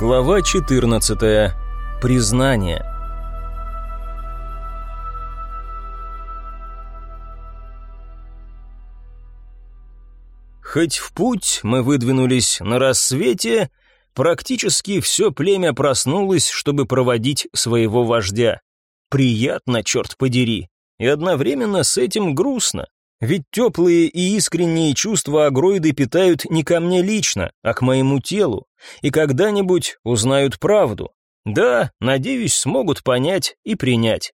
Глава 14. Признание. Хоть в путь мы выдвинулись на рассвете, практически все племя проснулось, чтобы проводить своего вождя. Приятно, черт подери, и одновременно с этим грустно. Ведь теплые и искренние чувства агроиды питают не ко мне лично, а к моему телу, и когда-нибудь узнают правду. Да, надеюсь, смогут понять и принять.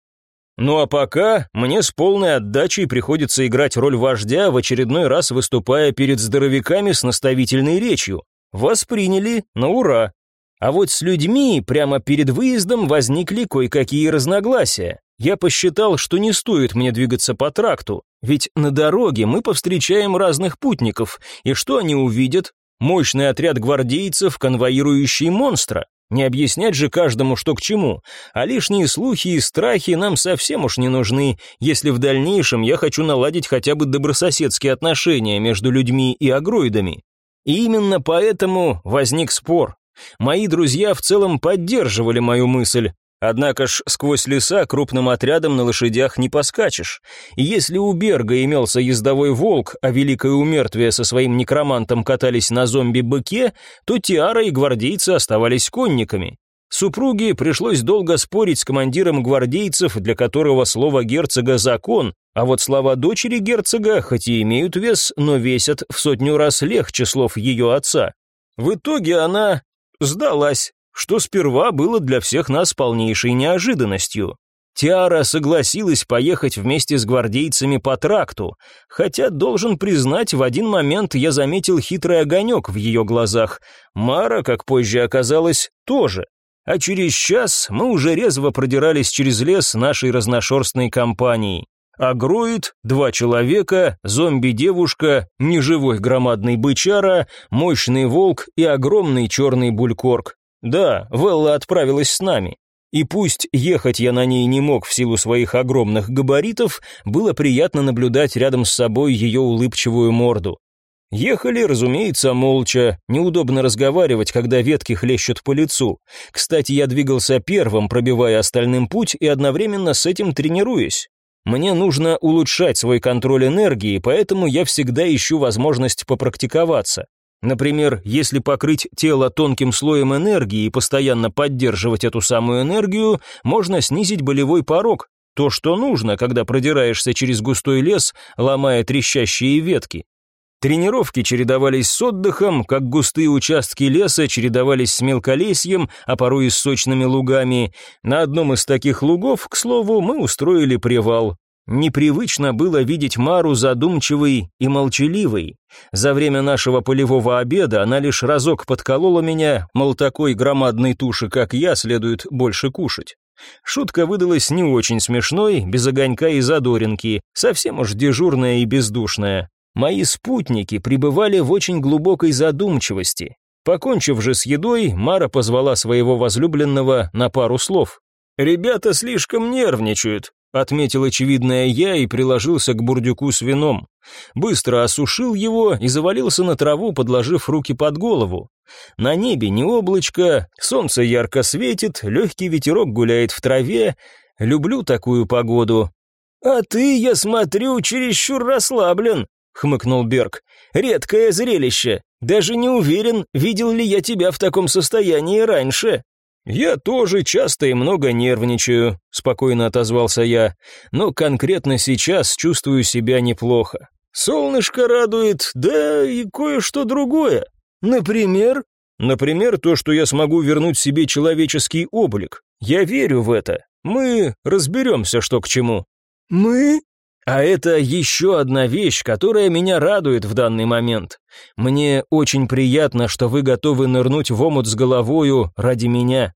Ну а пока мне с полной отдачей приходится играть роль вождя, в очередной раз выступая перед здоровяками с наставительной речью. Восприняли на ура. А вот с людьми прямо перед выездом возникли кое-какие разногласия. Я посчитал, что не стоит мне двигаться по тракту, ведь на дороге мы повстречаем разных путников, и что они увидят? Мощный отряд гвардейцев, конвоирующий монстра. Не объяснять же каждому, что к чему, а лишние слухи и страхи нам совсем уж не нужны, если в дальнейшем я хочу наладить хотя бы добрососедские отношения между людьми и агроидами. И именно поэтому возник спор. Мои друзья в целом поддерживали мою мысль, Однако ж сквозь леса крупным отрядом на лошадях не поскачешь. И если у Берга имелся ездовой волк, а Великое Умертвие со своим некромантом катались на зомби-быке, то Тиара и гвардейцы оставались конниками. Супруге пришлось долго спорить с командиром гвардейцев, для которого слово герцога – закон, а вот слова дочери герцога, хоть и имеют вес, но весят в сотню раз легче слов ее отца. В итоге она сдалась что сперва было для всех нас полнейшей неожиданностью. Тиара согласилась поехать вместе с гвардейцами по тракту, хотя, должен признать, в один момент я заметил хитрый огонек в ее глазах. Мара, как позже оказалось, тоже. А через час мы уже резво продирались через лес нашей разношерстной компании. Агроид, два человека, зомби-девушка, неживой громадный бычара, мощный волк и огромный черный булькорг. Да, Велла отправилась с нами. И пусть ехать я на ней не мог в силу своих огромных габаритов, было приятно наблюдать рядом с собой ее улыбчивую морду. Ехали, разумеется, молча, неудобно разговаривать, когда ветки хлещут по лицу. Кстати, я двигался первым, пробивая остальным путь и одновременно с этим тренируясь. Мне нужно улучшать свой контроль энергии, поэтому я всегда ищу возможность попрактиковаться. Например, если покрыть тело тонким слоем энергии и постоянно поддерживать эту самую энергию, можно снизить болевой порог, то, что нужно, когда продираешься через густой лес, ломая трещащие ветки. Тренировки чередовались с отдыхом, как густые участки леса чередовались с мелколесьем, а порой и с сочными лугами. На одном из таких лугов, к слову, мы устроили привал. Непривычно было видеть Мару задумчивой и молчаливой. За время нашего полевого обеда она лишь разок подколола меня, мол, такой громадной туши, как я, следует больше кушать. Шутка выдалась не очень смешной, без огонька и задоринки, совсем уж дежурная и бездушная. Мои спутники пребывали в очень глубокой задумчивости. Покончив же с едой, Мара позвала своего возлюбленного на пару слов. «Ребята слишком нервничают. Отметил очевидное я и приложился к бурдюку с вином. Быстро осушил его и завалился на траву, подложив руки под голову. На небе не облачко, солнце ярко светит, легкий ветерок гуляет в траве. Люблю такую погоду. «А ты, я смотрю, чересчур расслаблен», — хмыкнул Берг. «Редкое зрелище. Даже не уверен, видел ли я тебя в таком состоянии раньше». «Я тоже часто и много нервничаю», — спокойно отозвался я, «но конкретно сейчас чувствую себя неплохо. Солнышко радует, да и кое-что другое. Например?» «Например, то, что я смогу вернуть себе человеческий облик. Я верю в это. Мы разберемся, что к чему». «Мы?» А это еще одна вещь, которая меня радует в данный момент. Мне очень приятно, что вы готовы нырнуть в омут с головою ради меня.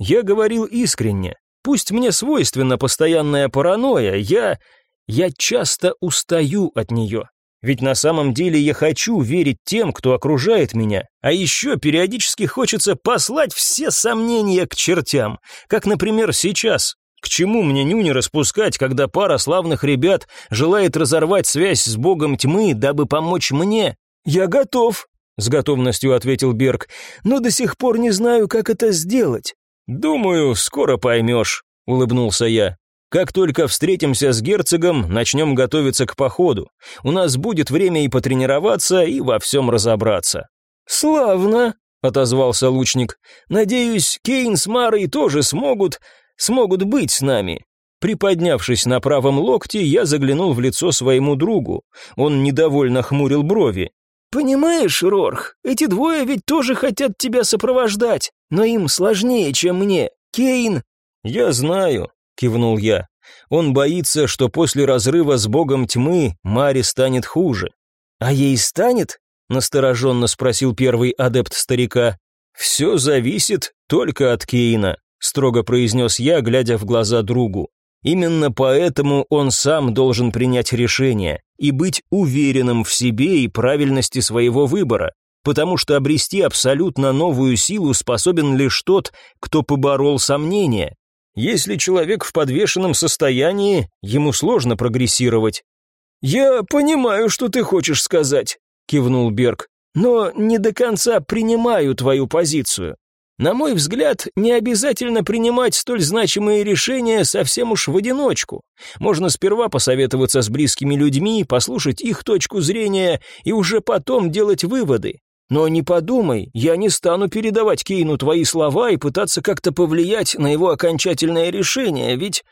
Я говорил искренне. Пусть мне свойственна постоянная паранойя, я... я часто устаю от нее. Ведь на самом деле я хочу верить тем, кто окружает меня. А еще периодически хочется послать все сомнения к чертям. Как, например, сейчас. К чему мне нюни распускать, когда пара славных ребят желает разорвать связь с богом тьмы, дабы помочь мне? Я готов. с готовностью ответил Берг, но до сих пор не знаю, как это сделать. Думаю, скоро поймешь, улыбнулся я. Как только встретимся с герцогом, начнем готовиться к походу. У нас будет время и потренироваться, и во всем разобраться. Славно, отозвался лучник. Надеюсь, Кейн с Марой тоже смогут, смогут быть с нами. Приподнявшись на правом локте, я заглянул в лицо своему другу. Он недовольно хмурил брови. «Понимаешь, Рорх, эти двое ведь тоже хотят тебя сопровождать, но им сложнее, чем мне. Кейн...» «Я знаю», — кивнул я. «Он боится, что после разрыва с богом тьмы Маре станет хуже». «А ей станет?» — настороженно спросил первый адепт старика. «Все зависит только от Кейна», — строго произнес я, глядя в глаза другу. Именно поэтому он сам должен принять решение и быть уверенным в себе и правильности своего выбора, потому что обрести абсолютно новую силу способен лишь тот, кто поборол сомнения. Если человек в подвешенном состоянии, ему сложно прогрессировать. «Я понимаю, что ты хочешь сказать», — кивнул Берг, «но не до конца принимаю твою позицию. На мой взгляд, не обязательно принимать столь значимые решения совсем уж в одиночку. Можно сперва посоветоваться с близкими людьми, послушать их точку зрения и уже потом делать выводы. Но не подумай, я не стану передавать Кейну твои слова и пытаться как-то повлиять на его окончательное решение, ведь...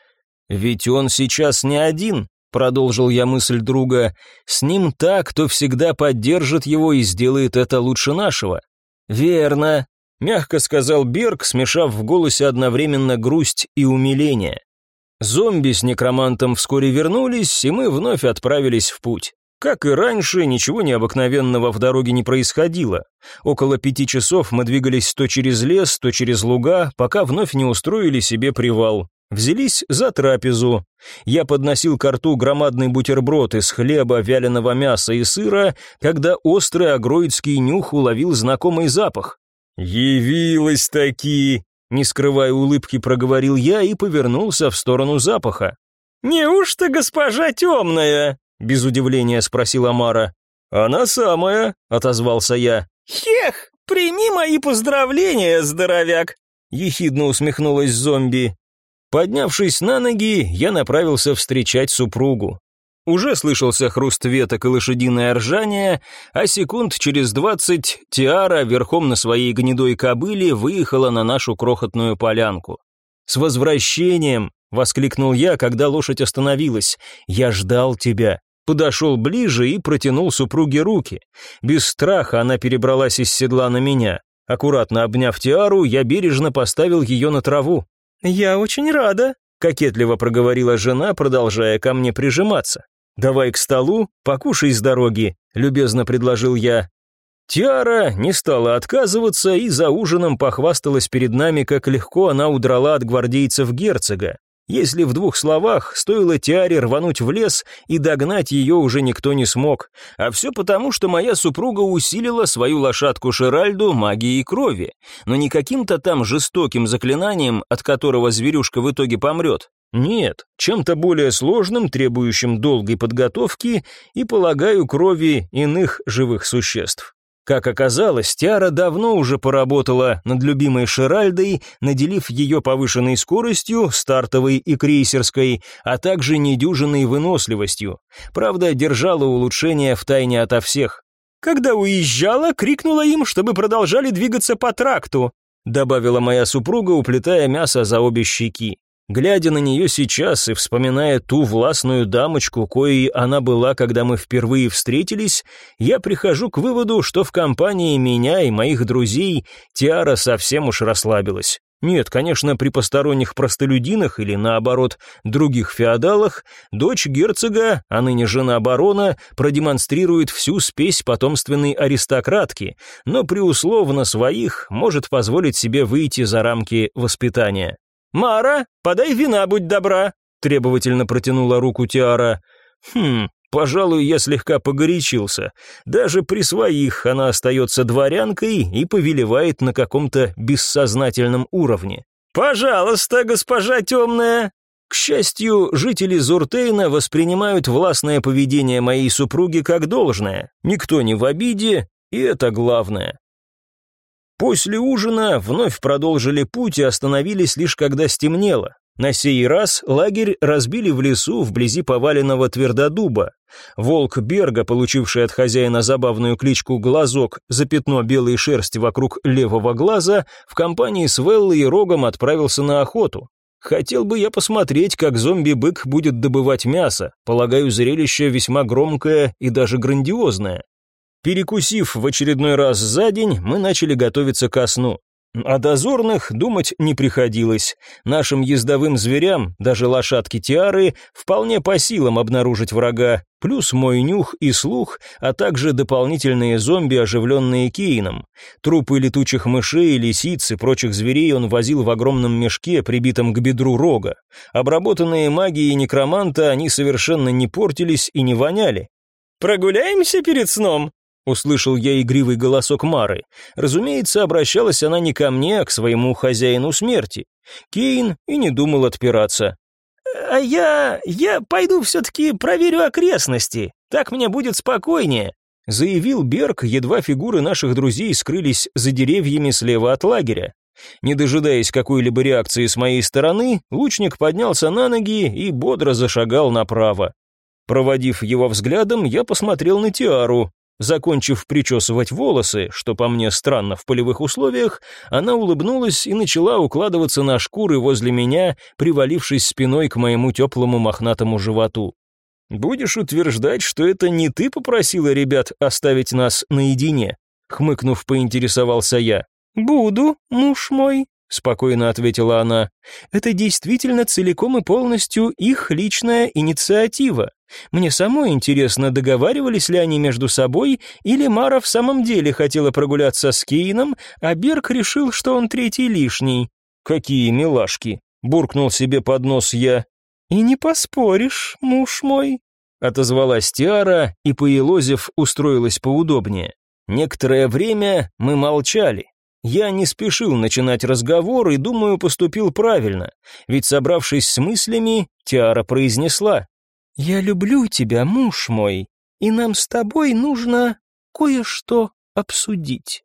Ведь он сейчас не один, продолжил я мысль друга. С ним так, кто всегда поддержит его и сделает это лучше нашего. Верно, мягко сказал Берг, смешав в голосе одновременно грусть и умиление. Зомби с некромантом вскоре вернулись, и мы вновь отправились в путь. Как и раньше, ничего необыкновенного в дороге не происходило. Около пяти часов мы двигались то через лес, то через луга, пока вновь не устроили себе привал. Взялись за трапезу. Я подносил к рту громадный бутерброд из хлеба, вяленого мяса и сыра, когда острый агроидский нюх уловил знакомый запах. «Явилась таки!» Не скрывая улыбки, проговорил я и повернулся в сторону запаха. «Неужто госпожа темная?» Без удивления спросила Мара. «Она самая», — отозвался я. «Хех, прими мои поздравления, здоровяк!» Ехидно усмехнулась зомби. Поднявшись на ноги, я направился встречать супругу. Уже слышался хруст веток и лошадиное ржание, а секунд через двадцать Тиара верхом на своей гнедой кобыле выехала на нашу крохотную полянку. «С возвращением!» — воскликнул я, когда лошадь остановилась. «Я ждал тебя!» Подошел ближе и протянул супруге руки. Без страха она перебралась из седла на меня. Аккуратно обняв Тиару, я бережно поставил ее на траву. «Я очень рада», — кокетливо проговорила жена, продолжая ко мне прижиматься. «Давай к столу, покушай с дороги», — любезно предложил я. Тиара не стала отказываться и за ужином похвасталась перед нами, как легко она удрала от гвардейцев герцога. Если в двух словах, стоило Тиаре рвануть в лес, и догнать ее уже никто не смог. А все потому, что моя супруга усилила свою лошадку Шеральду магией крови, но не каким-то там жестоким заклинанием, от которого зверюшка в итоге помрет. Нет, чем-то более сложным, требующим долгой подготовки и, полагаю, крови иных живых существ. Как оказалось, Тиара давно уже поработала над любимой Шеральдой, наделив ее повышенной скоростью, стартовой и крейсерской, а также недюжинной выносливостью. Правда, держала улучшения в тайне ото всех. Когда уезжала, крикнула им, чтобы продолжали двигаться по тракту, добавила моя супруга, уплетая мясо за обе щеки. Глядя на нее сейчас и вспоминая ту властную дамочку, коей она была, когда мы впервые встретились, я прихожу к выводу, что в компании меня и моих друзей Тиара совсем уж расслабилась. Нет, конечно, при посторонних простолюдинах или, наоборот, других феодалах, дочь герцога, а ныне жена барона, продемонстрирует всю спесь потомственной аристократки, но при условно своих может позволить себе выйти за рамки воспитания. «Мара, подай вина, будь добра», — требовательно протянула руку Тиара. «Хм, пожалуй, я слегка погорячился. Даже при своих она остается дворянкой и повелевает на каком-то бессознательном уровне». «Пожалуйста, госпожа темная», к счастью, жители Зуртейна воспринимают властное поведение моей супруги как должное. Никто не в обиде, и это главное. После ужина вновь продолжили путь и остановились лишь когда стемнело. На сей раз лагерь разбили в лесу вблизи поваленного твердодуба. Волк Берга, получивший от хозяина забавную кличку Глазок за пятно белой шерсти вокруг левого глаза, в компании с Веллой и Рогом отправился на охоту. Хотел бы я посмотреть, как зомби-бык будет добывать мясо. Полагаю, зрелище весьма громкое и даже грандиозное. Перекусив в очередной раз за день, мы начали готовиться ко сну. О дозорных думать не приходилось. Нашим ездовым зверям, даже лошадки Тиары, вполне по силам обнаружить врага, плюс мой нюх и слух, а также дополнительные зомби, оживленные Кейном. Трупы летучих мышей, лисиц и прочих зверей он возил в огромном мешке, прибитом к бедру рога. Обработанные магией некроманта, они совершенно не портились и не воняли. «Прогуляемся перед сном?» Услышал я игривый голосок Мары. Разумеется, обращалась она не ко мне, а к своему хозяину смерти. Кейн и не думал отпираться. «А я... я пойду все-таки проверю окрестности. Так мне будет спокойнее», — заявил Берг, едва фигуры наших друзей скрылись за деревьями слева от лагеря. Не дожидаясь какой-либо реакции с моей стороны, лучник поднялся на ноги и бодро зашагал направо. Проводив его взглядом, я посмотрел на Тиару. Закончив причесывать волосы, что по мне странно в полевых условиях, она улыбнулась и начала укладываться на шкуры возле меня, привалившись спиной к моему теплому мохнатому животу. «Будешь утверждать, что это не ты попросила ребят оставить нас наедине?» Хмыкнув, поинтересовался я. «Буду, муж мой», — спокойно ответила она. «Это действительно целиком и полностью их личная инициатива. Мне самой интересно, договаривались ли они между собой, или Мара в самом деле хотела прогуляться с Кейном, а Берг решил, что он третий лишний. «Какие милашки!» — буркнул себе под нос я. «И не поспоришь, муж мой», — отозвалась Тиара и, поелозив, устроилась поудобнее. Некоторое время мы молчали. Я не спешил начинать разговор и, думаю, поступил правильно, ведь, собравшись с мыслями, Тиара произнесла. «Я люблю тебя, муж мой, и нам с тобой нужно кое-что обсудить».